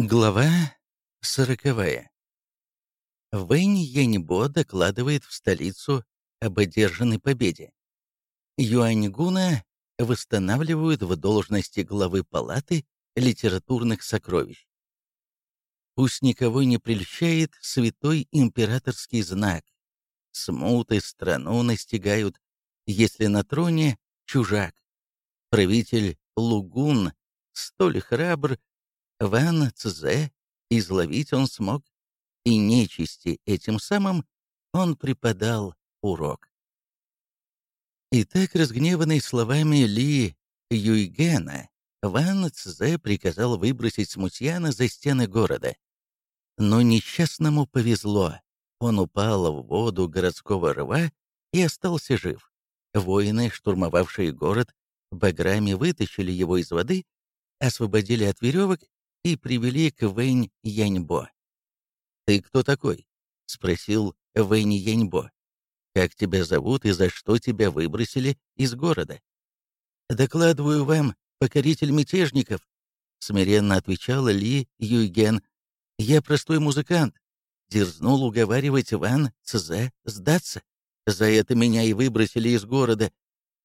Глава сороковая. Вэнь Яньбо докладывает в столицу об одержанной победе. Юаньгуна восстанавливают в должности главы палаты литературных сокровищ. Пусть никого не прельщает святой императорский знак. Смуты страну настигают, если на троне чужак. Правитель Лугун столь храбр, Ван Цзе изловить он смог, и нечисти этим самым он преподал урок. Итак, разгневанный словами Ли Юйгена, Ван Цзе приказал выбросить смутьяна за стены города. Но несчастному повезло. Он упал в воду городского рва и остался жив. Воины, штурмовавшие город, баграми вытащили его из воды, освободили от веревок и привели к Вэнь Яньбо. «Ты кто такой?» — спросил Вэнь Яньбо. «Как тебя зовут и за что тебя выбросили из города?» «Докладываю вам, покоритель мятежников», — смиренно отвечал Ли Юйген. «Я простой музыкант. Дерзнул уговаривать Ван Цзэ сдаться. За это меня и выбросили из города.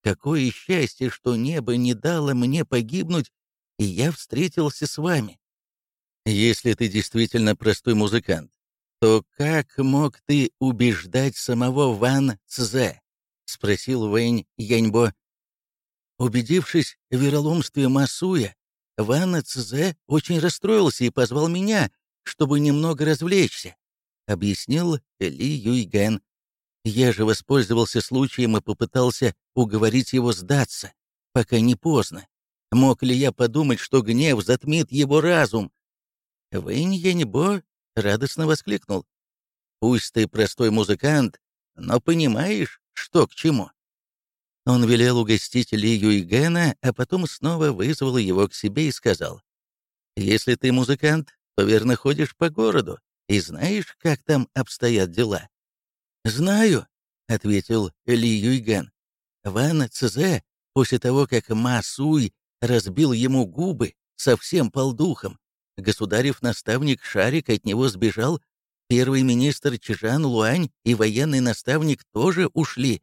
Какое счастье, что небо не дало мне погибнуть, и я встретился с вами. Если ты действительно простой музыкант, то как мог ты убеждать самого Ван Цзэ? Спросил Вэнь Яньбо. Убедившись в вероломстве Масуя, Ван Цзэ очень расстроился и позвал меня, чтобы немного развлечься, объяснил Ли Юйген. Я же воспользовался случаем и попытался уговорить его сдаться, пока не поздно. Мог ли я подумать, что гнев затмит его разум? Вэнь Яньбо радостно воскликнул. «Пусть ты простой музыкант, но понимаешь, что к чему». Он велел угостить Ли Юйгена, а потом снова вызвал его к себе и сказал, «Если ты музыкант, то верно ходишь по городу и знаешь, как там обстоят дела». «Знаю», — ответил Ли Юйген. «Ван Цзэ, после того, как Ма Суй разбил ему губы, совсем полдухом, Государев наставник Шарик от него сбежал, первый министр Чжан Луань и военный наставник тоже ушли.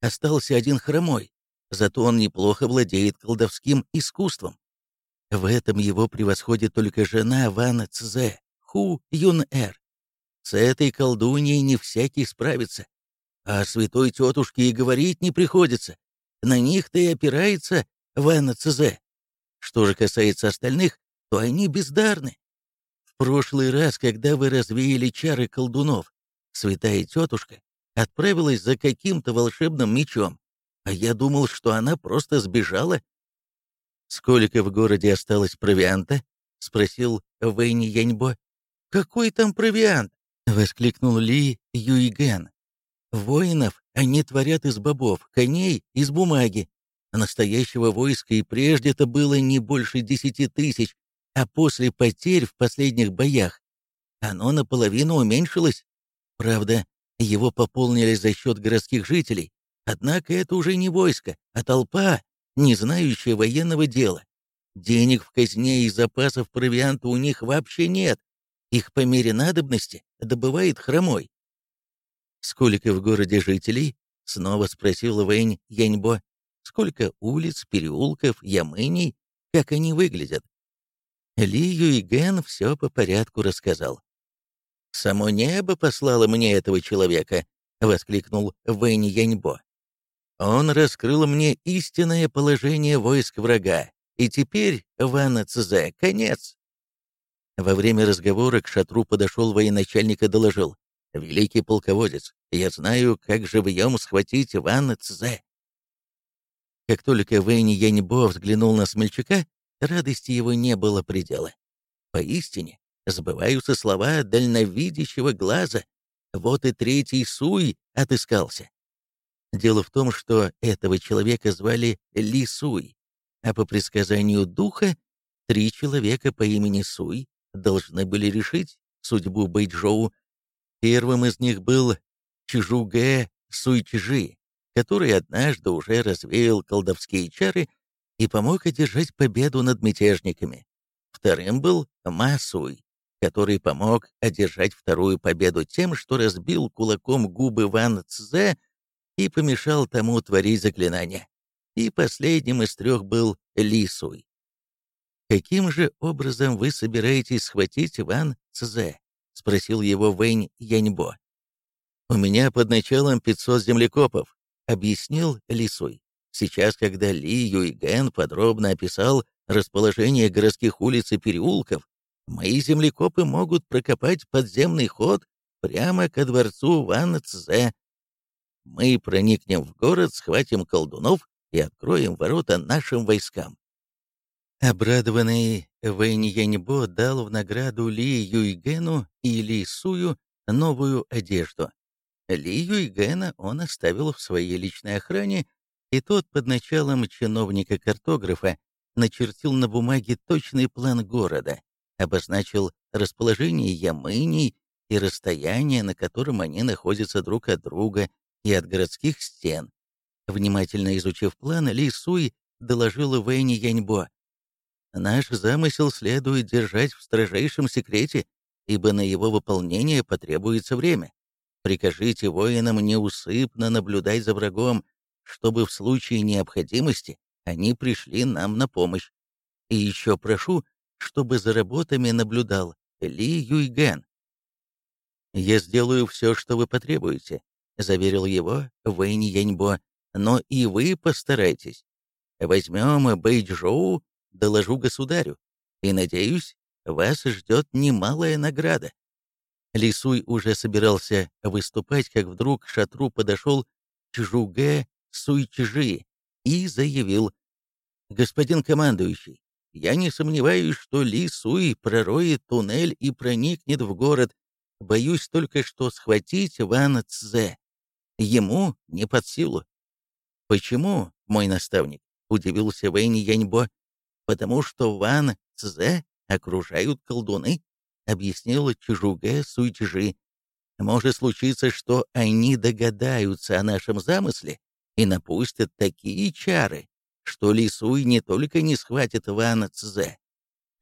Остался один хромой, зато он неплохо владеет колдовским искусством. В этом его превосходит только жена Ван Цзэ, Ху Юн-Эр. С этой колдуньей не всякий справится. А святой тетушке и говорить не приходится. На них-то и опирается Ван Цзэ. Что же касается остальных, то они бездарны. В прошлый раз, когда вы развеяли чары колдунов, святая тетушка отправилась за каким-то волшебным мечом, а я думал, что она просто сбежала. «Сколько в городе осталось провианта?» — спросил Вэйни Яньбо. «Какой там провиант?» — воскликнул Ли Юйген. «Воинов они творят из бобов, коней — из бумаги. Настоящего войска и прежде-то было не больше десяти тысяч, а после потерь в последних боях оно наполовину уменьшилось. Правда, его пополнили за счет городских жителей, однако это уже не войско, а толпа, не знающая военного дела. Денег в казне и запасов провианта у них вообще нет. Их по мере надобности добывает хромой. «Сколько в городе жителей?» — снова спросил Вэнь Яньбо. «Сколько улиц, переулков, ямыней? Как они выглядят?» Ли Юйген все по порядку рассказал. «Само небо послало мне этого человека», — воскликнул Вэнь Яньбо. «Он раскрыл мне истинное положение войск врага, и теперь, Ван Цзэ, конец». Во время разговора к шатру подошел военачальник и доложил. «Великий полководец, я знаю, как живьем схватить Ван Цзэ». Как только Вэнь Яньбо взглянул на смельчака, Радости его не было предела. Поистине, сбываются слова дальновидящего глаза. Вот и третий Суй отыскался. Дело в том, что этого человека звали Ли Суй, а по предсказанию духа три человека по имени Суй должны были решить судьбу Бэйчжоу. Первым из них был Чжугэ Суйчжи, который однажды уже развеял колдовские чары и помог одержать победу над мятежниками. Вторым был Масуй, который помог одержать вторую победу тем, что разбил кулаком губы Ван Цзэ и помешал тому творить заклинания. И последним из трех был Ли Суй. «Каким же образом вы собираетесь схватить Ван Цзэ?» — спросил его Вэнь Яньбо. «У меня под началом 500 землекопов», — объяснил Лисуй. Сейчас, когда Ли Юйген подробно описал расположение городских улиц и переулков, мои землекопы могут прокопать подземный ход прямо ко дворцу Ван Цзэ. Мы проникнем в город, схватим колдунов и откроем ворота нашим войскам. Обрадованный Вэнь Яньбо дал в награду Ли Юйгену и Ли Сую новую одежду. Ли Юйгена он оставил в своей личной охране, и тот под началом чиновника-картографа начертил на бумаге точный план города, обозначил расположение ямыней и расстояние, на котором они находятся друг от друга и от городских стен. Внимательно изучив план, Ли Суй доложил Вэйни Яньбо. «Наш замысел следует держать в строжайшем секрете, ибо на его выполнение потребуется время. Прикажите воинам неусыпно наблюдать за врагом, чтобы в случае необходимости они пришли нам на помощь. И еще прошу, чтобы за работами наблюдал Ли Юйген. «Я сделаю все, что вы потребуете», — заверил его Вэнь Яньбо, «но и вы постарайтесь. Возьмем Бэйчжоу, доложу государю, и, надеюсь, вас ждет немалая награда». Лисуй уже собирался выступать, как вдруг к шатру подошел Чжуге Суйчжи и заявил, «Господин командующий, я не сомневаюсь, что Ли Суй пророет туннель и проникнет в город. Боюсь только, что схватить Ван Цзэ. Ему не под силу». «Почему, мой наставник?» — удивился Вэнь Яньбо. «Потому что Ван Цзэ окружают колдуны. — объяснила Чжуге Суйчжи. «Может случиться, что они догадаются о нашем замысле и напустят такие чары, что Лисуй не только не схватит Ван Цзэ,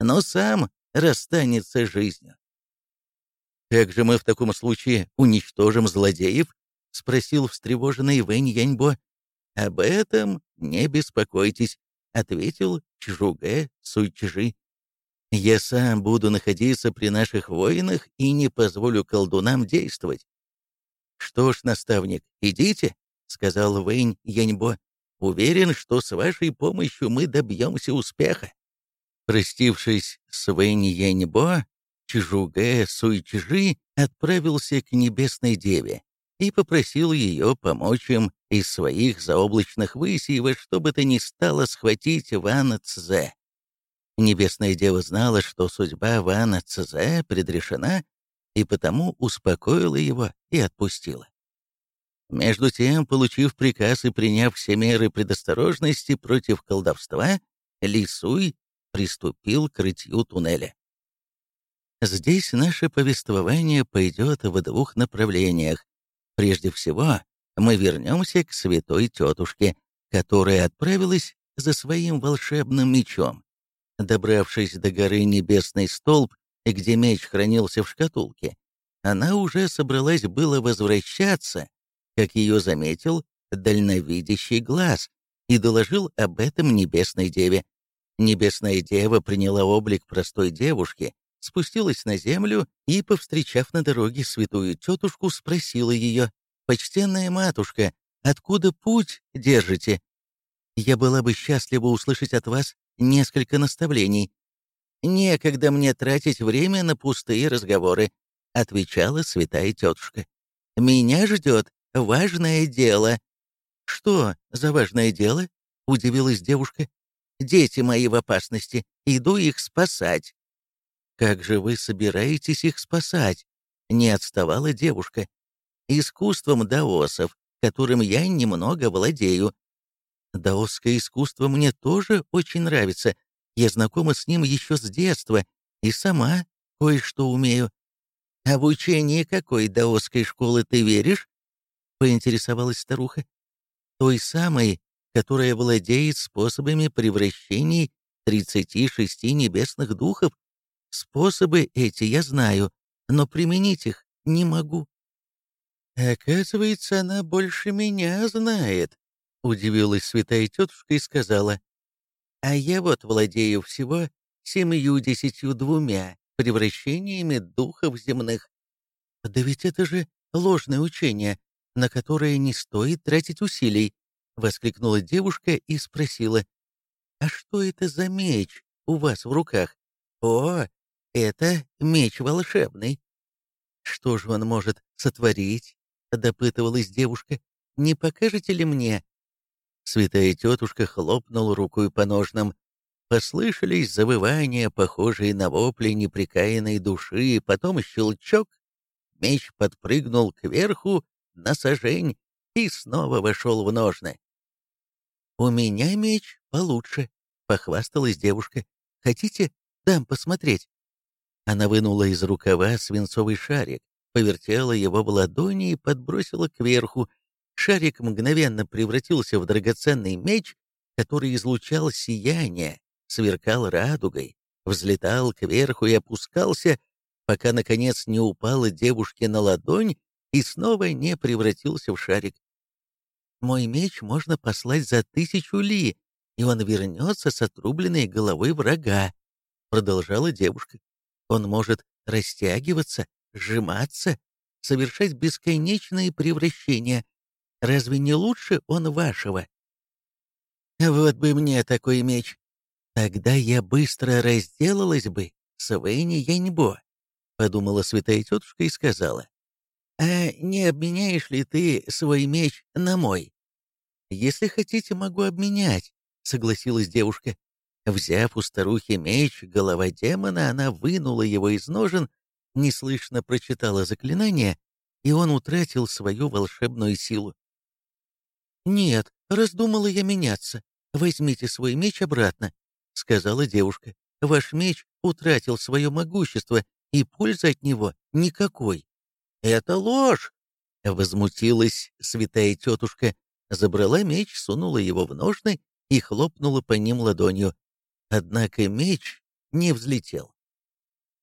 но сам расстанется жизнью». «Как же мы в таком случае уничтожим злодеев?» — спросил встревоженный Вэнь Яньбо. «Об этом не беспокойтесь», — ответил Чжуге Суйчжи. Я сам буду находиться при наших воинах и не позволю колдунам действовать. Что ж, наставник, идите, сказал Вэнь Яньбо. Уверен, что с вашей помощью мы добьемся успеха. Простившись с Вэнь Яньбо, Чжугэ Суйчжи отправился к Небесной Деве и попросил ее помочь им из своих заоблачных высей во что бы то ни стало схватить Ван Цзэ. Небесная Дева знала, что судьба Вана Цезе предрешена, и потому успокоила его и отпустила. Между тем, получив приказ и приняв все меры предосторожности против колдовства, Лисуй приступил к рытью туннеля. Здесь наше повествование пойдет в двух направлениях. Прежде всего, мы вернемся к святой тетушке, которая отправилась за своим волшебным мечом. Добравшись до горы Небесный Столб, где меч хранился в шкатулке, она уже собралась было возвращаться, как ее заметил дальновидящий глаз и доложил об этом Небесной Деве. Небесная Дева приняла облик простой девушки, спустилась на землю и, повстречав на дороге святую тетушку, спросила ее, «Почтенная матушка, откуда путь держите? Я была бы счастлива услышать от вас несколько наставлений. «Некогда мне тратить время на пустые разговоры», — отвечала святая тетушка. «Меня ждет важное дело». «Что за важное дело?» — удивилась девушка. «Дети мои в опасности, иду их спасать». «Как же вы собираетесь их спасать?» — не отставала девушка. «Искусством даосов, которым я немного владею. Даосское искусство мне тоже очень нравится. Я знакома с ним еще с детства и сама кое-что умею. А в учении какой даосской школы ты веришь? Поинтересовалась старуха. Той самой, которая владеет способами превращений 36 небесных духов. Способы эти я знаю, но применить их не могу». «Оказывается, она больше меня знает», — удивилась святая тетушка и сказала. «А я вот владею всего семью-десятью двумя превращениями духов земных. Да ведь это же ложное учение, на которое не стоит тратить усилий», — воскликнула девушка и спросила. «А что это за меч у вас в руках?» «О, это меч волшебный». «Что же он может сотворить?» — допытывалась девушка. «Не покажете ли мне?» Святая тетушка хлопнула рукой по ножнам. Послышались завывания, похожие на вопли неприкаянной души, потом щелчок. Меч подпрыгнул кверху на сажень и снова вошел в ножны. «У меня меч получше», — похвасталась девушка. «Хотите, дам посмотреть?» Она вынула из рукава свинцовый шарик, повертела его в ладони и подбросила кверху. Шарик мгновенно превратился в драгоценный меч, который излучал сияние, сверкал радугой, взлетал кверху и опускался, пока, наконец, не упала девушке на ладонь и снова не превратился в шарик. «Мой меч можно послать за тысячу ли, и он вернется с отрубленной головой врага», — продолжала девушка. «Он может растягиваться, сжиматься, совершать бесконечные превращения. Разве не лучше он вашего?» «Вот бы мне такой меч!» «Тогда я быстро разделалась бы с Вэнни Яньбо», — подумала святая тетушка и сказала. «А не обменяешь ли ты свой меч на мой?» «Если хотите, могу обменять», — согласилась девушка. Взяв у старухи меч, голова демона, она вынула его из ножен, неслышно прочитала заклинание, и он утратил свою волшебную силу. «Нет, раздумала я меняться. Возьмите свой меч обратно. — сказала девушка. «Ваш меч утратил свое могущество, и пользы от него никакой». «Это ложь!» — возмутилась святая тетушка. Забрала меч, сунула его в ножны и хлопнула по ним ладонью. Однако меч не взлетел.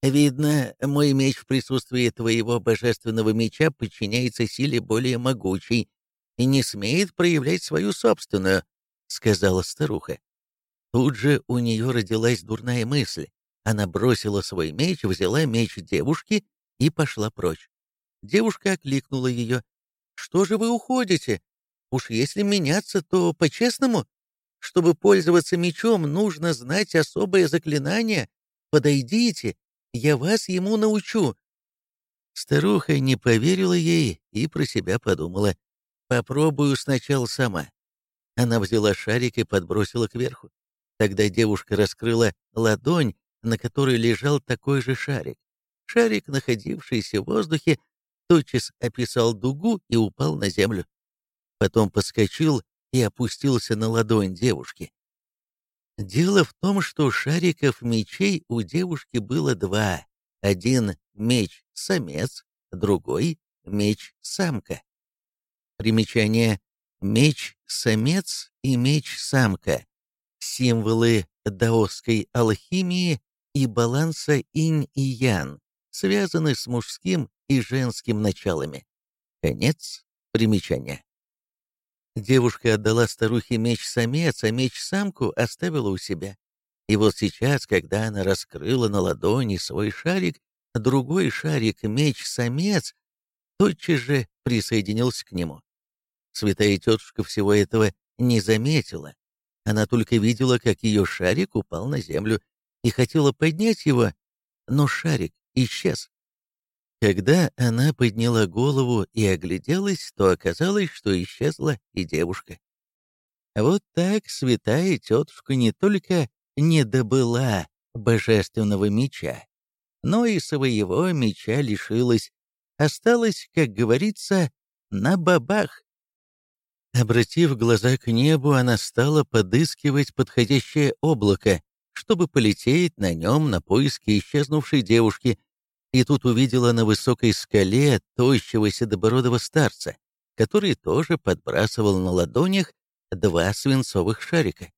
«Видно, мой меч в присутствии твоего божественного меча подчиняется силе более могучей и не смеет проявлять свою собственную», — сказала старуха. Тут же у нее родилась дурная мысль. Она бросила свой меч, взяла меч девушки и пошла прочь. Девушка окликнула ее. «Что же вы уходите? Уж если меняться, то по-честному. Чтобы пользоваться мечом, нужно знать особое заклинание. Подойдите, я вас ему научу». Старуха не поверила ей и про себя подумала. «Попробую сначала сама». Она взяла шарик и подбросила кверху. Тогда девушка раскрыла ладонь, на которой лежал такой же шарик. Шарик, находившийся в воздухе, тотчас описал дугу и упал на землю. Потом подскочил и опустился на ладонь девушки. Дело в том, что шариков мечей у девушки было два. Один меч-самец, другой меч-самка. Примечание «меч-самец» и «меч-самка» символы даосской алхимии и баланса инь и ян, связаны с мужским и женским началами. Конец примечания. Девушка отдала старухе меч-самец, а меч-самку оставила у себя. И вот сейчас, когда она раскрыла на ладони свой шарик, другой шарик, меч-самец, тотчас же присоединился к нему. Святая тетушка всего этого не заметила, она только видела, как ее шарик упал на землю и хотела поднять его, но шарик исчез. Когда она подняла голову и огляделась, то оказалось, что исчезла и девушка. Вот так святая тетушка не только не добыла божественного меча, но и своего меча лишилась, осталась, как говорится, на бабах. Обратив глаза к небу, она стала подыскивать подходящее облако, чтобы полететь на нем на поиски исчезнувшей девушки, и тут увидела на высокой скале тощего седобородого старца, который тоже подбрасывал на ладонях два свинцовых шарика.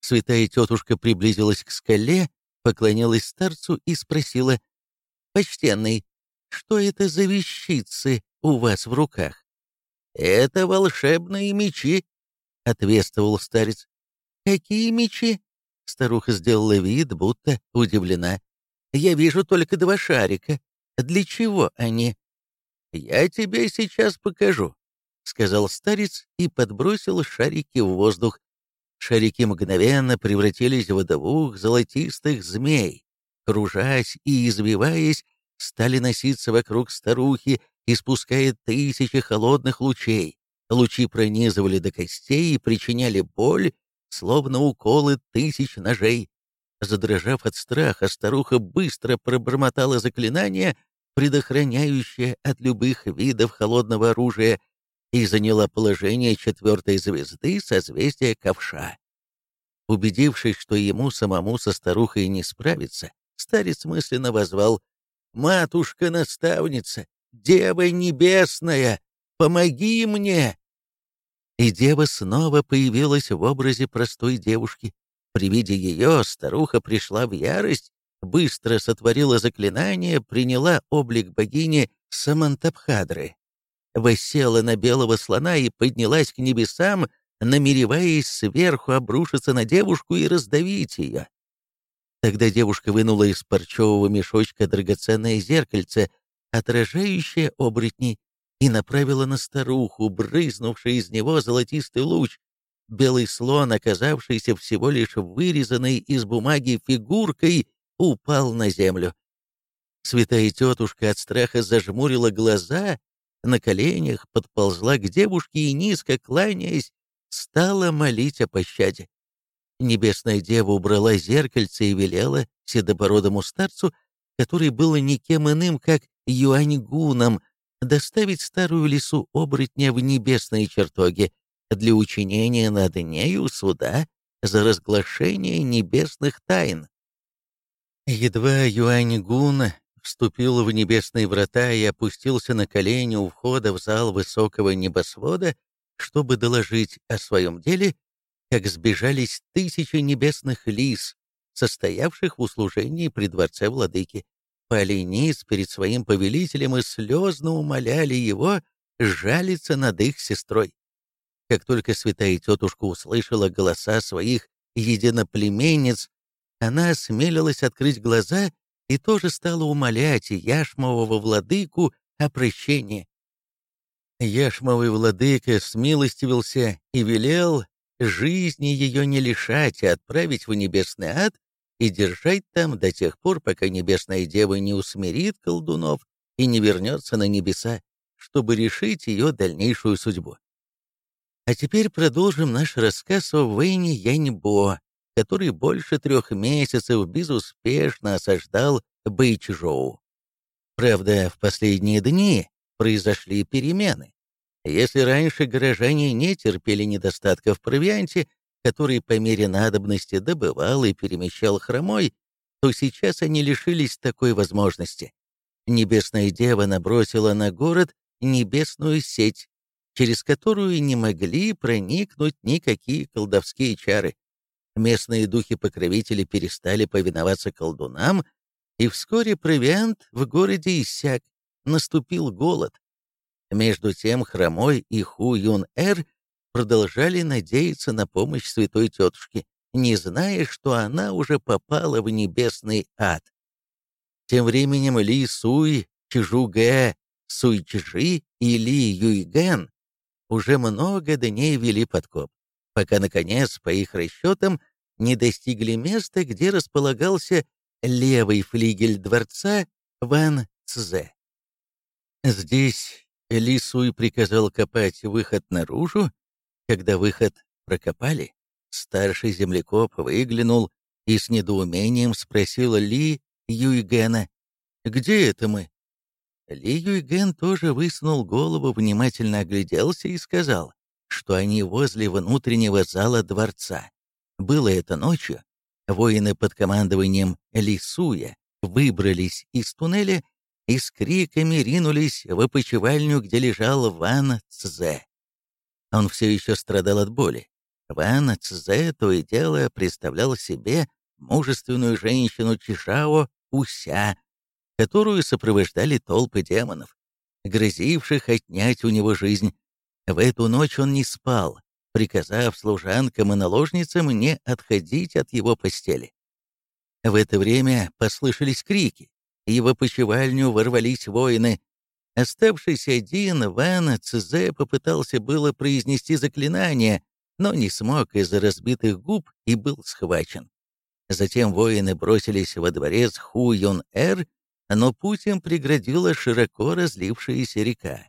Святая тетушка приблизилась к скале, поклонилась старцу и спросила, «Почтенный, что это за вещицы у вас в руках?» «Это волшебные мечи», — ответствовал старец. «Какие мечи?» — старуха сделала вид, будто удивлена. «Я вижу только два шарика. Для чего они?» «Я тебе сейчас покажу», — сказал старец и подбросил шарики в воздух. Шарики мгновенно превратились в двух золотистых змей. Кружась и извиваясь, стали носиться вокруг старухи, испуская тысячи холодных лучей. Лучи пронизывали до костей и причиняли боль, словно уколы тысяч ножей. Задрожав от страха, старуха быстро пробормотала заклинание, предохраняющее от любых видов холодного оружия, и заняла положение четвертой звезды созвездия Ковша. Убедившись, что ему самому со старухой не справиться, старец мысленно возвал «Матушка-наставница, Дева Небесная, помоги мне!» И дева снова появилась в образе простой девушки. При виде ее старуха пришла в ярость, быстро сотворила заклинание, приняла облик богини Самантабхадры, восела на белого слона и поднялась к небесам, намереваясь сверху обрушиться на девушку и раздавить ее. Тогда девушка вынула из парчевого мешочка драгоценное зеркальце, отражающее оборотней, и направила на старуху, брызнувший из него золотистый луч. Белый слон, оказавшийся всего лишь вырезанной из бумаги фигуркой, упал на землю. Святая тетушка от страха зажмурила глаза, на коленях подползла к девушке и, низко кланяясь, стала молить о пощаде. Небесная дева убрала зеркальце и велела седобородому старцу, который был никем иным, как Юаньгуном, доставить старую лису оборотня в небесные чертоги для учинения над нею суда за разглашение небесных тайн. Едва Юаньгун вступил в небесные врата и опустился на колени у входа в зал высокого небосвода, чтобы доложить о своем деле, как сбежались тысячи небесных лис, состоявших в услужении при дворце владыки. Пали низ перед своим повелителем и слезно умоляли его жалиться над их сестрой. Как только святая тетушка услышала голоса своих единоплеменниц, она осмелилась открыть глаза и тоже стала умолять Яшмового владыку о прощении. Яшмовый владыка смилостивился и велел жизни ее не лишать, а отправить в небесный ад и держать там до тех пор, пока небесная дева не усмирит колдунов и не вернется на небеса, чтобы решить ее дальнейшую судьбу. А теперь продолжим наш рассказ о Вэйне Яньбо, который больше трех месяцев безуспешно осаждал Бэйчжоу. Правда, в последние дни произошли перемены. Если раньше горожане не терпели недостатка в провианте, который по мере надобности добывал и перемещал хромой, то сейчас они лишились такой возможности. Небесная Дева набросила на город небесную сеть, через которую не могли проникнуть никакие колдовские чары. Местные духи-покровители перестали повиноваться колдунам, и вскоре провиант в городе иссяк, наступил голод. Между тем Хромой и Ху Юн-Эр продолжали надеяться на помощь святой тетушки, не зная, что она уже попала в небесный ад. Тем временем Ли Суй, Чжугэ, Суй Чжи и Ли Юйген уже много дней вели подкоп пока, наконец, по их расчетам, не достигли места, где располагался левый флигель дворца Ван Цзе. Здесь Ли Суй приказал копать выход наружу. Когда выход прокопали, старший землекоп выглянул и с недоумением спросил Ли Юйгена, «Где это мы?» Ли Юйген тоже высунул голову, внимательно огляделся и сказал, что они возле внутреннего зала дворца. Было это ночью. Воины под командованием Лисуя выбрались из туннеля и с криками ринулись в опочивальню, где лежал Ван Цзе. Он все еще страдал от боли. Ван Цзэ то и дело представлял себе мужественную женщину Чишао Уся, которую сопровождали толпы демонов, грозивших отнять у него жизнь. В эту ночь он не спал, приказав служанкам и наложницам не отходить от его постели. В это время послышались крики, и в опочивальню ворвались воины. Оставшийся один, Ван Цзэ попытался было произнести заклинание, но не смог из-за разбитых губ и был схвачен. Затем воины бросились во дворец Ху Юн-Эр, но путь им преградила широко разлившаяся река.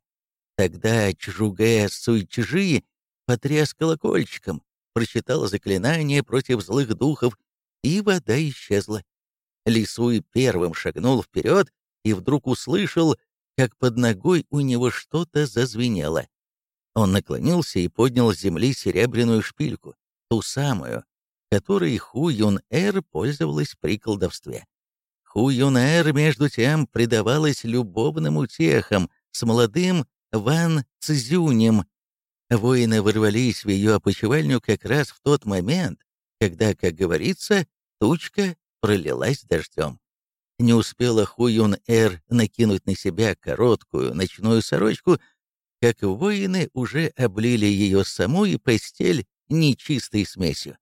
Тогда Чжугэ Суйчжи потряс колокольчиком, прочитал заклинание против злых духов, и вода исчезла. Лисуй первым шагнул вперед и вдруг услышал, как под ногой у него что-то зазвенело. Он наклонился и поднял с земли серебряную шпильку, ту самую, которой Ху Юн-Эр пользовалась при колдовстве. Ху Юн-Эр, между тем, предавалась любовным утехам с молодым Ван Цзюнем, Воины ворвались в ее опочивальню как раз в тот момент, когда, как говорится, тучка пролилась дождем. Не успела Хуюн-Эр накинуть на себя короткую ночную сорочку, как воины уже облили ее саму и постель нечистой смесью.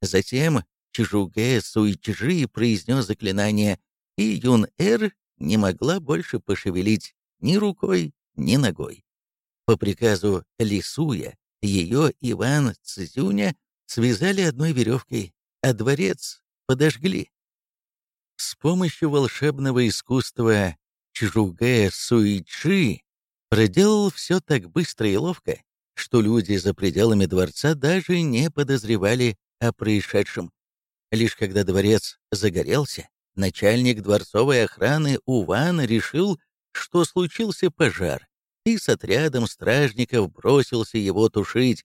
Затем Чжугэ Суйчжи произнес заклинание, и Юн-Эр не могла больше пошевелить ни рукой, ни ногой. По приказу Лисуя ее Иван Цзюня связали одной веревкой, а дворец подожгли. С помощью волшебного искусства Чжугэ Суичи проделал все так быстро и ловко, что люди за пределами дворца даже не подозревали о происшедшем. Лишь когда дворец загорелся, начальник дворцовой охраны Уван решил, что случился пожар, и с отрядом стражников бросился его тушить.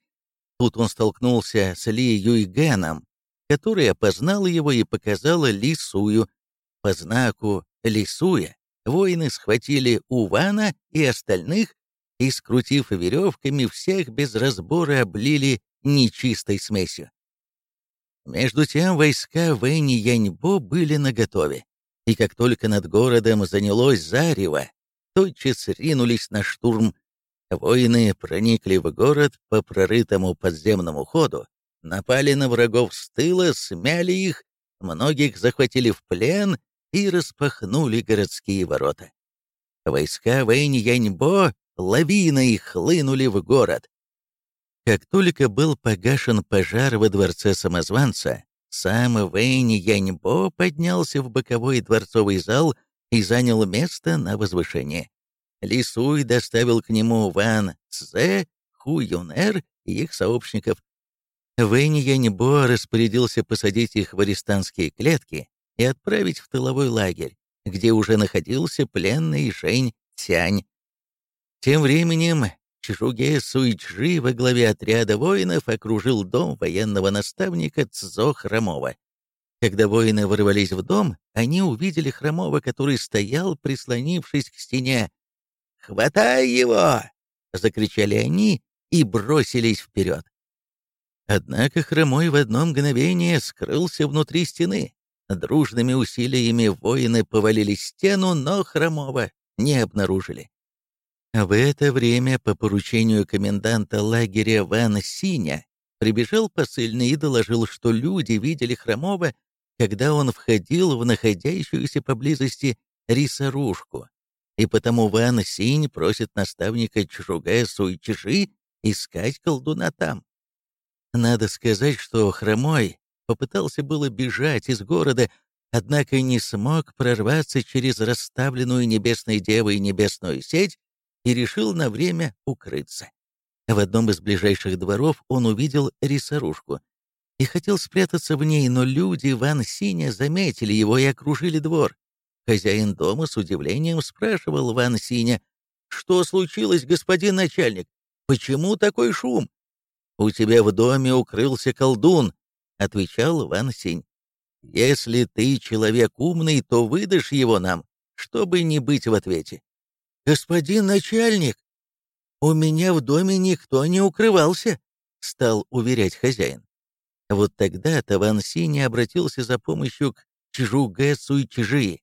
Тут он столкнулся с Ли Юйганом, который опознал его и показал Ли Сую. По знаку Ли Суя воины схватили Увана и остальных и, скрутив веревками, всех без разбора облили нечистой смесью. Между тем войска Вэни Яньбо были наготове, и как только над городом занялось зарево, тотчас ринулись на штурм. Воины проникли в город по прорытому подземному ходу, напали на врагов с тыла, смяли их, многих захватили в плен и распахнули городские ворота. Войска Вэнь Яньбо лавиной хлынули в город. Как только был погашен пожар во дворце самозванца, сам Вэнь Яньбо поднялся в боковой дворцовый зал и занял место на возвышении. Лисуй доставил к нему Ван Цзэ, Ху Юнэр и их сообщников. Вэнь Яньбо распорядился посадить их в арестантские клетки и отправить в тыловой лагерь, где уже находился пленный Жень Цянь. Тем временем Чжуге Суйчжи во главе отряда воинов окружил дом военного наставника Цзо Хромова. Когда воины ворвались в дом, они увидели Хромова, который стоял, прислонившись к стене. «Хватай его!» — закричали они и бросились вперед. Однако Хромой в одно мгновение скрылся внутри стены. Дружными усилиями воины повалили стену, но Хромова не обнаружили. В это время по поручению коменданта лагеря Ван Синя прибежал посыльный и доложил, что люди видели Хромова когда он входил в находящуюся поблизости рисорушку, и потому Ван Синь просит наставника Чжугая Суйчжи искать колдуна там. Надо сказать, что Хромой попытался было бежать из города, однако не смог прорваться через расставленную Небесной Девой небесную сеть и решил на время укрыться. В одном из ближайших дворов он увидел рисорушку — и хотел спрятаться в ней, но люди Ван Синя заметили его и окружили двор. Хозяин дома с удивлением спрашивал Ван Синя, «Что случилось, господин начальник? Почему такой шум?» «У тебя в доме укрылся колдун», — отвечал Ван Синь. «Если ты человек умный, то выдашь его нам, чтобы не быть в ответе». «Господин начальник, у меня в доме никто не укрывался», стал уверять хозяин. Вот тогда-то Ван Синь обратился за помощью к Чжугэ Суйчжи.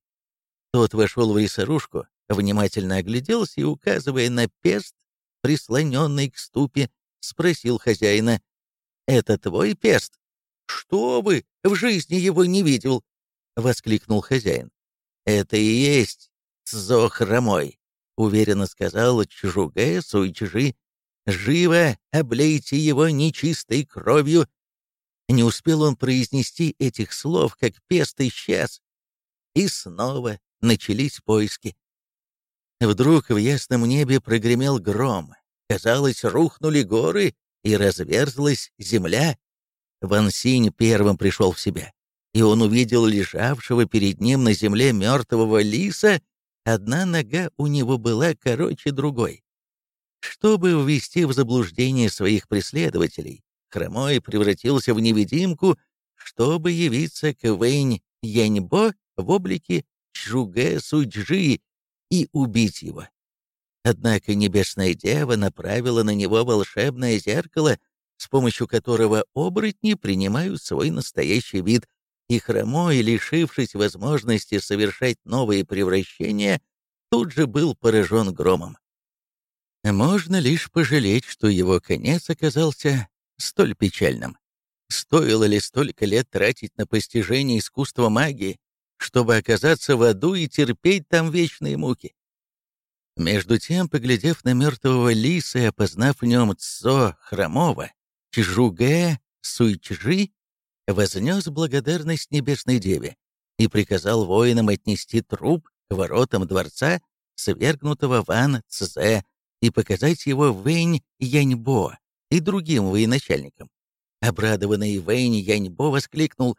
Тот вошел в рисорушку, внимательно огляделся и, указывая на перст, прислоненный к ступе, спросил хозяина, «Это твой перст?» «Что вы, в жизни его не видел!» — воскликнул хозяин. «Это и есть Цзо Хромой», — уверенно сказал Чжугэ Суйчжи. «Живо облейте его нечистой кровью!» Не успел он произнести этих слов, как пест исчез. И снова начались поиски. Вдруг в ясном небе прогремел гром. Казалось, рухнули горы, и разверзлась земля. Ван Синь первым пришел в себя, и он увидел лежавшего перед ним на земле мертвого лиса, одна нога у него была короче другой. Чтобы ввести в заблуждение своих преследователей, Хромой превратился в невидимку, чтобы явиться к Вэнь Яньбо в облике Чжугэ Суджи и убить его. Однако Небесная Дева направила на него волшебное зеркало, с помощью которого оборотни принимают свой настоящий вид, и хромой, лишившись возможности совершать новые превращения, тут же был поражен громом. Можно лишь пожалеть, что его конец оказался столь печальным. Стоило ли столько лет тратить на постижение искусства магии, чтобы оказаться в аду и терпеть там вечные муки? Между тем, поглядев на мертвого лиса и опознав в нем Цо Хромова, Чжугэ Суйчжи вознес благодарность Небесной Деве и приказал воинам отнести труп к воротам дворца свергнутого Ван Цзэ и показать его Вэнь Яньбо и другим военачальникам. Обрадованный Вэнь Яньбо воскликнул,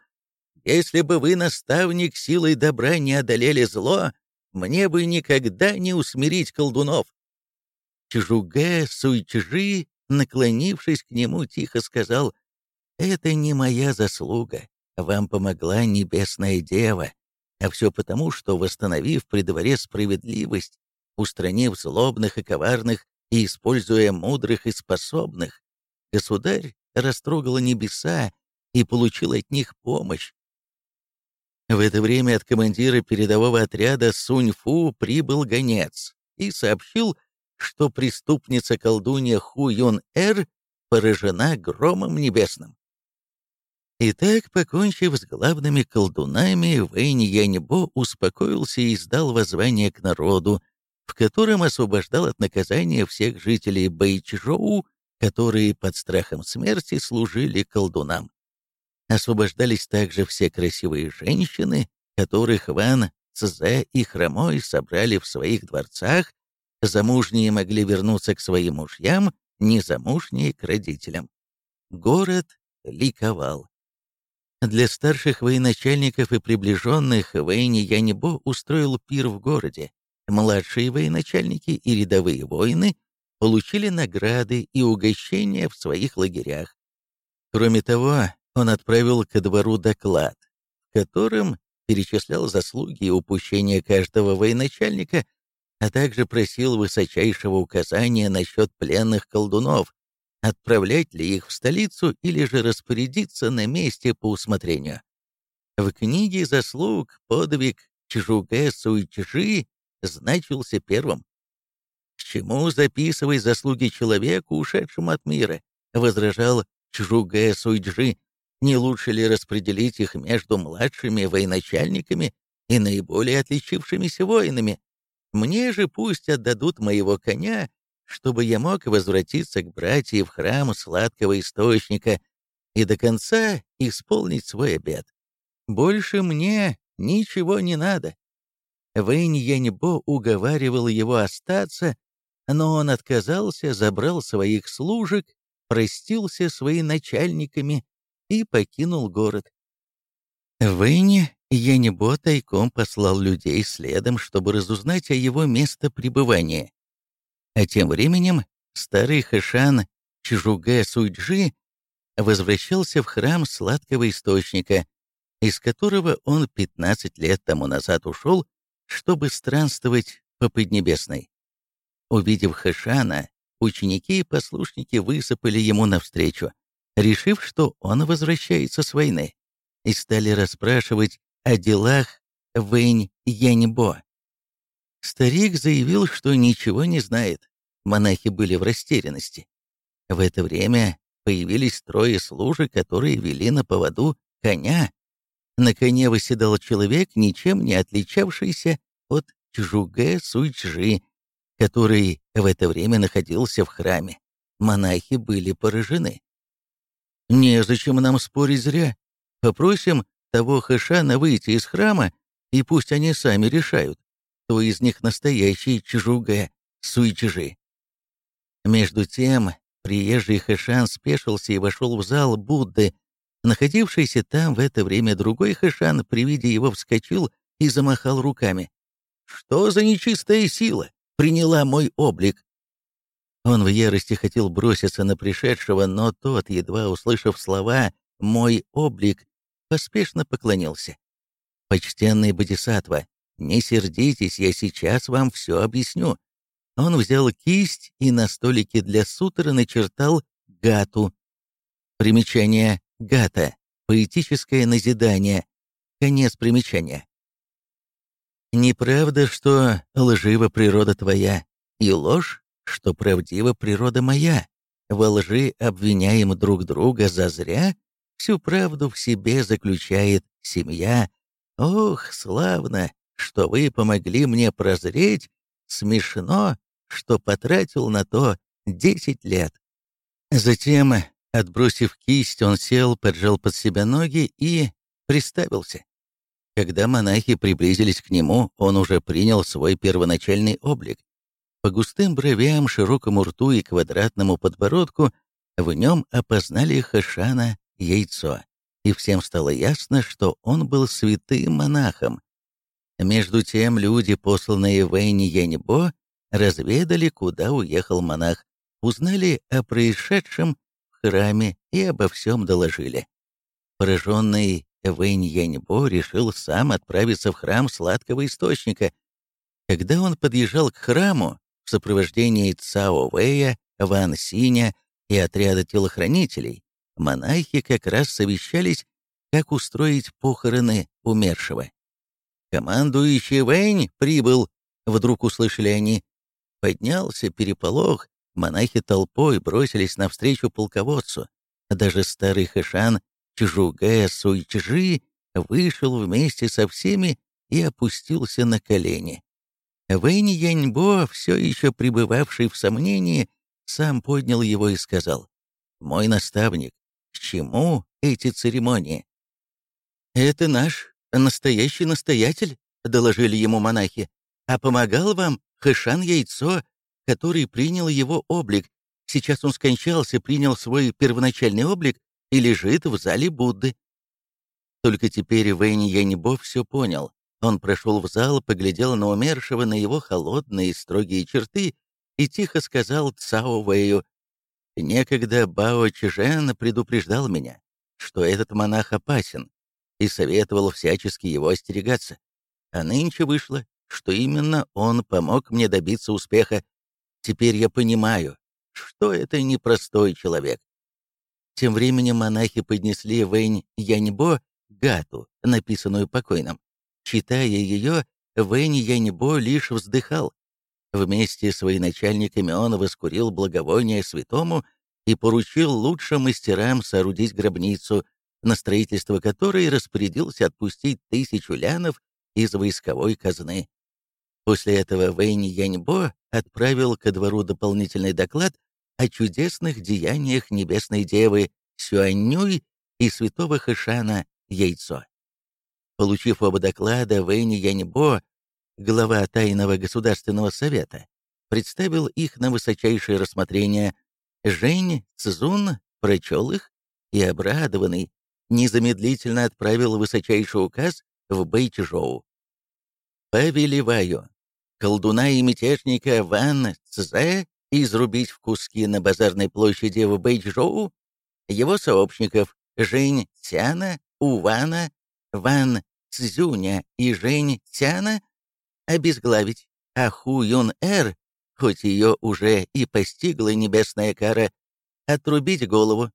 «Если бы вы, наставник, силой добра не одолели зло, мне бы никогда не усмирить колдунов». Чжугэ Суйчжи, наклонившись к нему, тихо сказал, «Это не моя заслуга, вам помогла Небесная Дева, а все потому, что, восстановив при дворе справедливость, устранив злобных и коварных и используя мудрых и способных, государь растрогал небеса и получил от них помощь. В это время от командира передового отряда Сунь-Фу прибыл гонец и сообщил, что преступница-колдунья Ху Юн-Эр поражена громом небесным. Итак, покончив с главными колдунами, Вэнь Яньбо успокоился и издал воззвание к народу, в котором освобождал от наказания всех жителей Бэйчжоу, которые под страхом смерти служили колдунам. Освобождались также все красивые женщины, которых Ван Цзэ и Хромой собрали в своих дворцах, замужние могли вернуться к своим мужьям, незамужние — к родителям. Город ликовал. Для старших военачальников и приближенных Вэйни Янибо устроил пир в городе, Младшие военачальники и рядовые воины получили награды и угощения в своих лагерях. Кроме того, он отправил ко двору доклад, в котором перечислял заслуги и упущения каждого военачальника, а также просил высочайшего указания насчет пленных колдунов, отправлять ли их в столицу или же распорядиться на месте по усмотрению. В книге заслуг подвиг Чжугэ Суйчжи значился первым. «К чему записывать заслуги человеку, ушедшему от мира?» — возражал Чжугэ Суйджи. «Не лучше ли распределить их между младшими военачальниками и наиболее отличившимися воинами? Мне же пусть отдадут моего коня, чтобы я мог возвратиться к братьям в храм сладкого источника и до конца исполнить свой обет. Больше мне ничего не надо. Вэнь Яньбо уговаривал его остаться, но он отказался, забрал своих служек, простился с начальниками и покинул город. Вэнь Яньбо тайком послал людей следом, чтобы разузнать о его местопребывании. А тем временем старый Хэшан Чжугэ Суйджи возвращался в храм сладкого источника, из которого он 15 лет тому назад ушел чтобы странствовать по Поднебесной. Увидев Хэшана, ученики и послушники высыпали ему навстречу, решив, что он возвращается с войны, и стали расспрашивать о делах Вэнь Яньбо. Старик заявил, что ничего не знает. Монахи были в растерянности. В это время появились трое служек, которые вели на поводу коня. На коне восседал человек, ничем не отличавшийся от Чжугэ Суйчжи, который в это время находился в храме. Монахи были поражены. «Незачем нам спорить зря. Попросим того Хэшана выйти из храма, и пусть они сами решают, кто из них настоящий Чжугэ Суйчжи». Между тем, приезжий Хэшан спешился и вошел в зал Будды. Находившийся там в это время другой Хэшан при виде его вскочил и замахал руками. Что за нечистая сила приняла мой облик? Он в ярости хотел броситься на пришедшего, но тот, едва услышав слова «мой облик», поспешно поклонился. «Почтенный Бодисатва, не сердитесь, я сейчас вам все объясню». Он взял кисть и на столике для сутры начертал гату. Примечание гата. Поэтическое назидание. Конец примечания. Неправда, что лжива природа твоя, и ложь, что правдива природа моя. Во лжи обвиняем друг друга зазря, всю правду в себе заключает семья. Ох, славно, что вы помогли мне прозреть, смешно, что потратил на то десять лет. Затем, отбросив кисть, он сел, поджал под себя ноги и приставился. Когда монахи приблизились к нему, он уже принял свой первоначальный облик. По густым бровям, широкому рту и квадратному подбородку в нем опознали Хашана яйцо, и всем стало ясно, что он был святым монахом. Между тем люди, посланные Вэйни Яньбо, разведали, куда уехал монах, узнали о происшедшем в храме и обо всем доложили. Пораженный Вэнь Яньбо решил сам отправиться в храм сладкого источника. Когда он подъезжал к храму в сопровождении Цао Вэя, Ван Синя и отряда телохранителей, монахи как раз совещались, как устроить похороны умершего. «Командующий Вэнь прибыл!» — вдруг услышали они. Поднялся переполох, монахи толпой бросились навстречу полководцу. Даже старый Хэшан Чжугэ Суйчжи вышел вместе со всеми и опустился на колени. Вэнь Яньбо, все еще пребывавший в сомнении, сам поднял его и сказал, «Мой наставник, к чему эти церемонии?» «Это наш настоящий настоятель», — доложили ему монахи, «а помогал вам Хэшан Яйцо, который принял его облик. Сейчас он скончался, принял свой первоначальный облик и лежит в зале Будды. Только теперь Вэнь Яньбо все понял. Он прошел в зал, поглядел на умершего, на его холодные строгие черты и тихо сказал Цао Вэю, «Некогда Бао Чжэн предупреждал меня, что этот монах опасен, и советовал всячески его остерегаться. А нынче вышло, что именно он помог мне добиться успеха. Теперь я понимаю, что это непростой человек. Тем временем монахи поднесли Вэнь Яньбо гату, написанную покойным. Читая ее, Вэнь Яньбо лишь вздыхал. Вместе с военачальниками он воскурил благовоние святому и поручил лучшим мастерам соорудить гробницу, на строительство которой распорядился отпустить тысячу лянов из войсковой казны. После этого Вэнь Яньбо отправил ко двору дополнительный доклад о чудесных деяниях Небесной Девы Сюаннюй и святого Хэшана Яйцо. Получив оба доклада, Вэнь Яньбо, глава Тайного Государственного Совета, представил их на высочайшее рассмотрение. Жень Цзун прочел их и, обрадованный, незамедлительно отправил высочайший указ в Бэйчжоу. «Повелеваю колдуна и мятежника Ван Цзэ изрубить в куски на базарной площади в Бэйчжоу, его сообщников Жень Цяна, Увана, Ван Цзюня и Жень Цяна обезглавить, а Ху Юн Эр, хоть ее уже и постигла небесная кара, отрубить голову.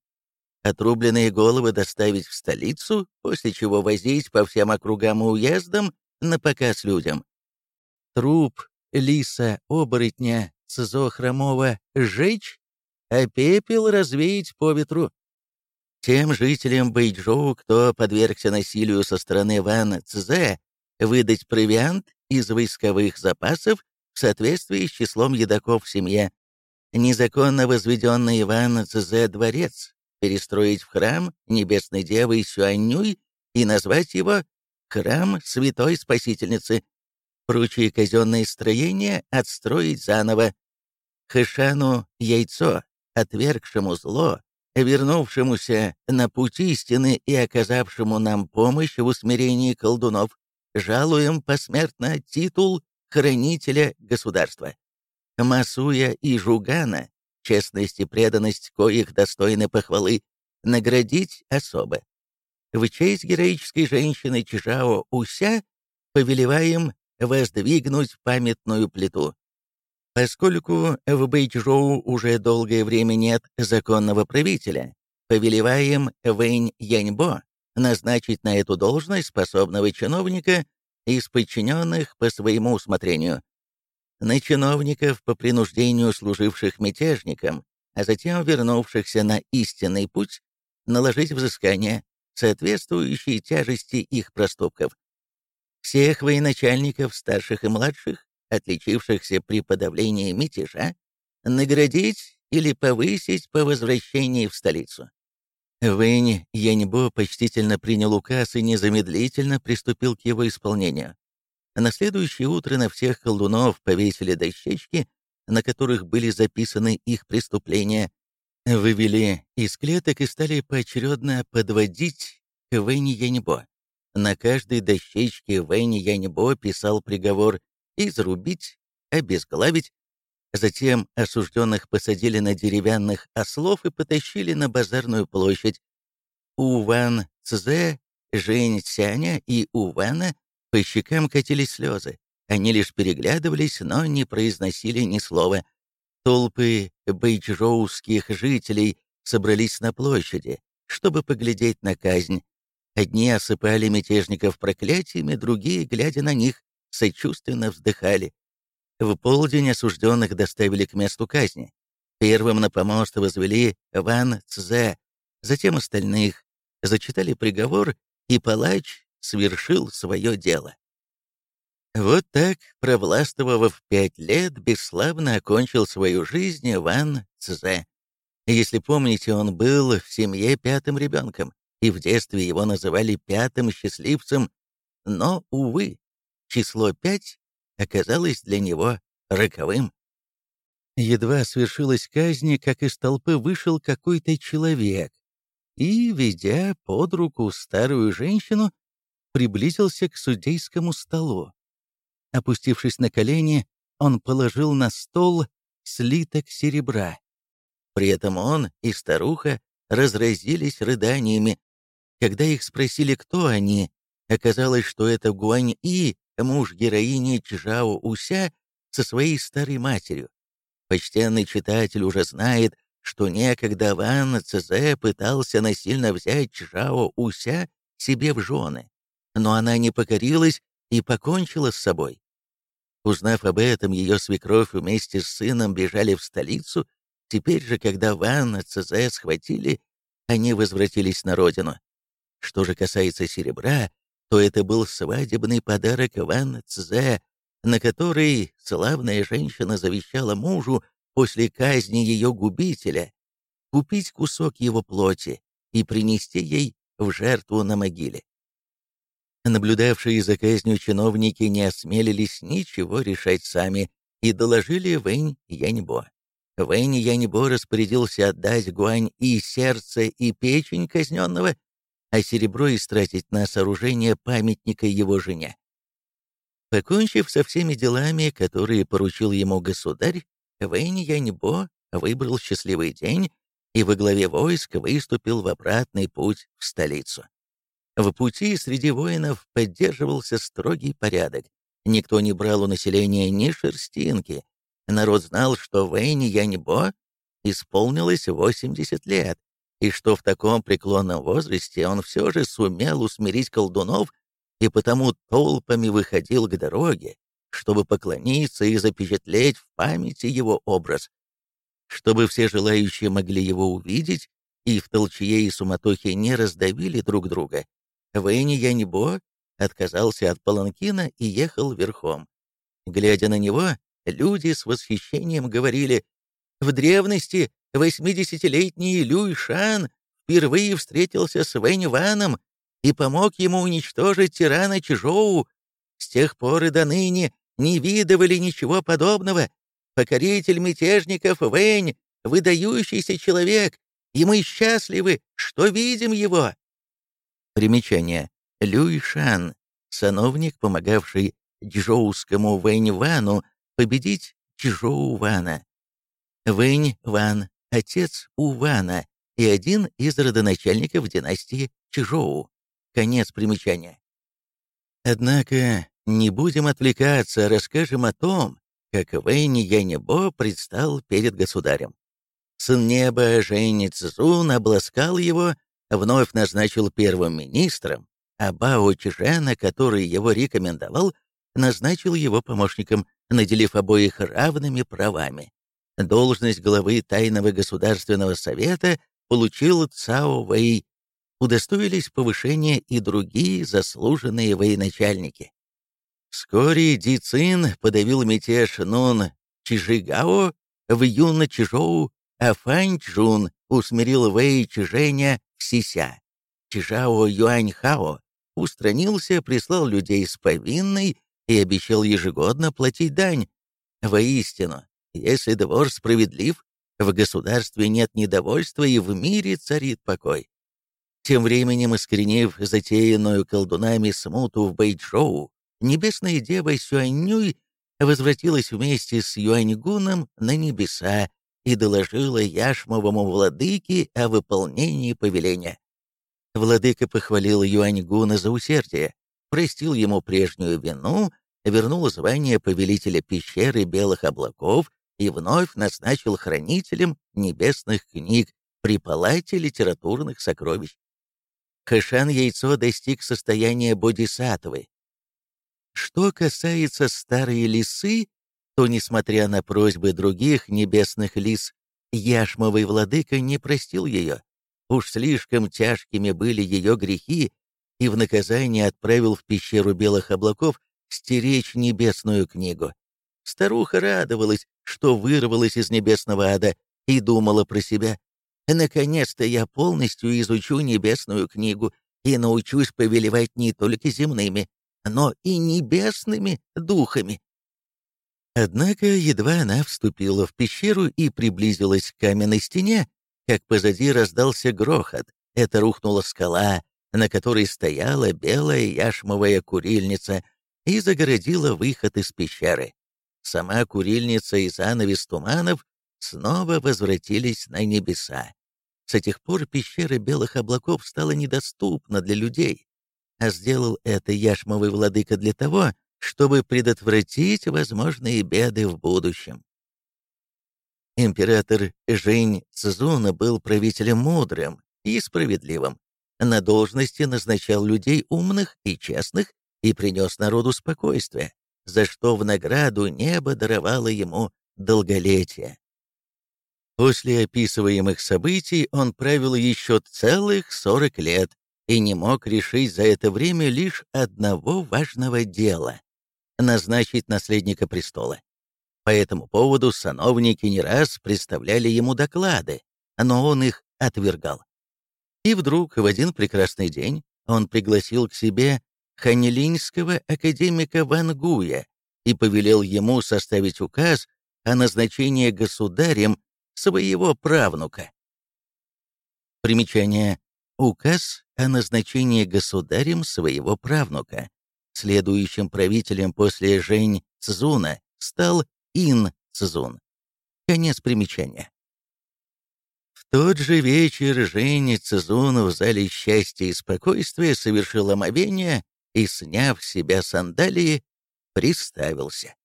Отрубленные головы доставить в столицу, после чего возить по всем округам и уездам на показ людям. Труп лиса, оборотня, цзо хромого сжечь, а пепел развеять по ветру. Тем жителям Бэйчжоу, кто подвергся насилию со стороны Ван Цзэ, выдать провиант из войсковых запасов в соответствии с числом едоков в семье. Незаконно возведенный Иван Цзэ дворец перестроить в храм Небесной Девы Сюаннюй и назвать его «Храм Святой Спасительницы». Прочие казенные строения отстроить заново. Хэшану яйцо, отвергшему зло, вернувшемуся на путь истины и оказавшему нам помощь в усмирении колдунов, жалуем посмертно титул хранителя государства. Масуя и Жугана, честность и преданность коих достойны похвалы, наградить особо. В честь героической женщины Чжао Уся повелеваем воздвигнуть памятную плиту. Поскольку в Бэйчжоу уже долгое время нет законного правителя, повелеваем Вэнь Яньбо назначить на эту должность способного чиновника из подчиненных по своему усмотрению. На чиновников по принуждению служивших мятежникам, а затем вернувшихся на истинный путь, наложить взыскание, соответствующие тяжести их проступков. Всех военачальников, старших и младших, отличившихся при подавлении мятежа, наградить или повысить по возвращении в столицу. Вэнь Яньбо почтительно принял указ и незамедлительно приступил к его исполнению. На следующее утро на всех колдунов повесили дощечки, на которых были записаны их преступления, вывели из клеток и стали поочередно подводить к Вэнь Яньбо. На каждой дощечке Вэнь Яньбо писал приговор изрубить, обезглавить. Затем осужденных посадили на деревянных ослов и потащили на базарную площадь. У Ван Цзэ, Жень Цяня и У Вана по щекам катились слезы. Они лишь переглядывались, но не произносили ни слова. Толпы бэйчжоуских жителей собрались на площади, чтобы поглядеть на казнь. Одни осыпали мятежников проклятиями, другие, глядя на них, сочувственно вздыхали. В полдень осужденных доставили к месту казни. Первым на помост возвели Ван Цзэ, затем остальных. Зачитали приговор, и палач свершил свое дело. Вот так, провластвовав пять лет, бесславно окончил свою жизнь Ван Цзэ. Если помните, он был в семье пятым ребенком, и в детстве его называли пятым счастливцем, но, увы, число пять оказалось для него роковым. Едва свершилась казнь, как из толпы вышел какой-то человек и, ведя под руку старую женщину, приблизился к судейскому столу. Опустившись на колени, он положил на стол слиток серебра. При этом он и старуха разразились рыданиями. Когда их спросили, кто они, оказалось, что это Гуань-И, муж героини Чжао Уся, со своей старой матерью. Почтенный читатель уже знает, что некогда Ван Цзэ пытался насильно взять Чжао Уся себе в жены но она не покорилась и покончила с собой. Узнав об этом, ее свекровь вместе с сыном бежали в столицу. Теперь же, когда Ван Цзэ схватили, они возвратились на родину. Что же касается серебра, то это был свадебный подарок Ван Цзэ, на который славная женщина завещала мужу после казни ее губителя купить кусок его плоти и принести ей в жертву на могиле. Наблюдавшие за казнью чиновники не осмелились ничего решать сами и доложили Вэнь Яньбо. Вэнь Яньбо распорядился отдать Гуань и сердце, и печень казненного, а серебро истратить на сооружение памятника его жене. Покончив со всеми делами, которые поручил ему государь, Вэнь Яньбо выбрал счастливый день и во главе войск выступил в обратный путь в столицу. В пути среди воинов поддерживался строгий порядок. Никто не брал у населения ни шерстинки, народ знал, что Вэнь Яньбо исполнилось 80 лет, и что в таком преклонном возрасте он все же сумел усмирить колдунов и потому толпами выходил к дороге, чтобы поклониться и запечатлеть в памяти его образ. Чтобы все желающие могли его увидеть и в толчье и суматохе не раздавили друг друга, Вэйни Яньбо отказался от паланкина и ехал верхом. Глядя на него, люди с восхищением говорили, «В древности восьмидесятилетний Люй Шан впервые встретился с Вэнь Ваном и помог ему уничтожить тирана Чжоу. С тех пор и до ныне не видывали ничего подобного. Покоритель мятежников Вэнь, выдающийся человек, и мы счастливы, что видим его. Примечание. Люй Шан, сановник, помогавший джоускому Вэнь Вану победить Чжоу Вана. Вэнь Ван, отец Увана и один из родоначальников династии Чжоу. Конец примечания. Однако не будем отвлекаться, расскажем о том, как Вэнь Янебо предстал перед государем. Сын неба Жень Цзун обласкал его, вновь назначил первым министром, а Бао Чжена, который его рекомендовал, назначил его помощником, наделив обоих равными правами. Должность главы Тайного государственного совета получил Цао Вэй, удостоились повышения и другие заслуженные военачальники. Вскоре Ди Цин подавил мятеж Нун Чижигао в Юн Чижоу, а Фань Чжун усмирил Вэй Чижэня в Сися. Чижао Юаньхао устранился, прислал людей с повинной и обещал ежегодно платить дань. Воистину, если двор справедлив, в государстве нет недовольства и в мире царит покой. Тем временем, искоренив затеянную колдунами смуту в Бэйчжоу, небесная дева Сюаньнюй возвратилась вместе с Юаньгуном на небеса и доложила Яшмовому владыке о выполнении повеления. Владыка похвалил Юаньгуна за усердие, простил ему прежнюю вину, вернул звание повелителя пещеры белых облаков и вновь назначил хранителем небесных книг при палате литературных сокровищ. Хэшан Яйцо достиг состояния бодисаттвы. Что касается старой лисы, то, несмотря на просьбы других небесных лис, Яшмовый владыка не простил ее. Уж слишком тяжкими были ее грехи, и в наказание отправил в пещеру белых облаков стеречь небесную книгу. Старуха радовалась, что вырвалась из небесного ада, и думала про себя, Наконец-то я полностью изучу небесную книгу и научусь повелевать не только земными, но и небесными духами. Однако едва она вступила в пещеру и приблизилась к каменной стене, как позади раздался грохот. Это рухнула скала, на которой стояла белая яшмовая курильница и загородила выход из пещеры. Сама курильница и занавес туманов снова возвратились на небеса. С этих пор пещера белых облаков стала недоступна для людей, а сделал это яшмовый владыка для того, чтобы предотвратить возможные беды в будущем. Император Жень Цзуна был правителем мудрым и справедливым. На должности назначал людей умных и честных и принес народу спокойствие, за что в награду небо даровало ему долголетие. После описываемых событий он правил еще целых 40 лет и не мог решить за это время лишь одного важного дела — назначить наследника престола. По этому поводу сановники не раз представляли ему доклады, но он их отвергал. И вдруг в один прекрасный день он пригласил к себе ханилинского академика Ван Гуя и повелел ему составить указ о назначении государем своего правнука. Примечание. Указ о назначении государем своего правнука. Следующим правителем после Жень Цзуна стал Ин Цзун. Конец примечания. В тот же вечер Жень Цзун в зале счастья и спокойствия совершил омовение и, сняв с себя сандалии, приставился.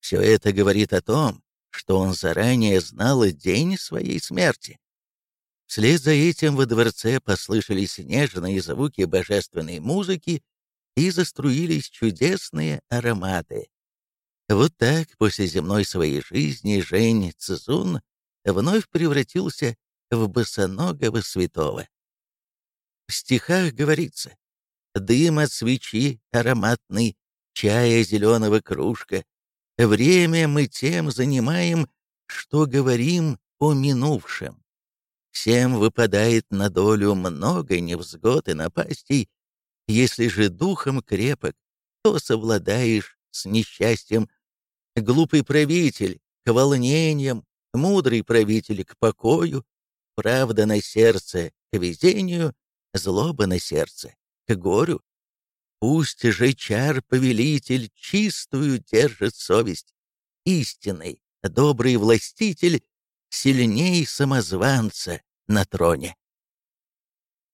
Все это говорит о том, что он заранее знал день своей смерти. Вслед за этим во дворце послышались нежные звуки божественной музыки и заструились чудесные ароматы. Вот так после земной своей жизни Жень Цзун вновь превратился в босоногого святого. В стихах говорится «Дым от свечи ароматный, чая зеленого кружка, время мы тем занимаем, что говорим о минувшем. Всем выпадает на долю много невзгод и напастей, если же духом крепок, то совладаешь с несчастьем. Глупый правитель к волнениям, мудрый правитель к покою, правда на сердце к везению, злоба на сердце к горю. Пусть же чар-повелитель чистую держит совесть, истинный, добрый властитель, сильней самозванца на троне.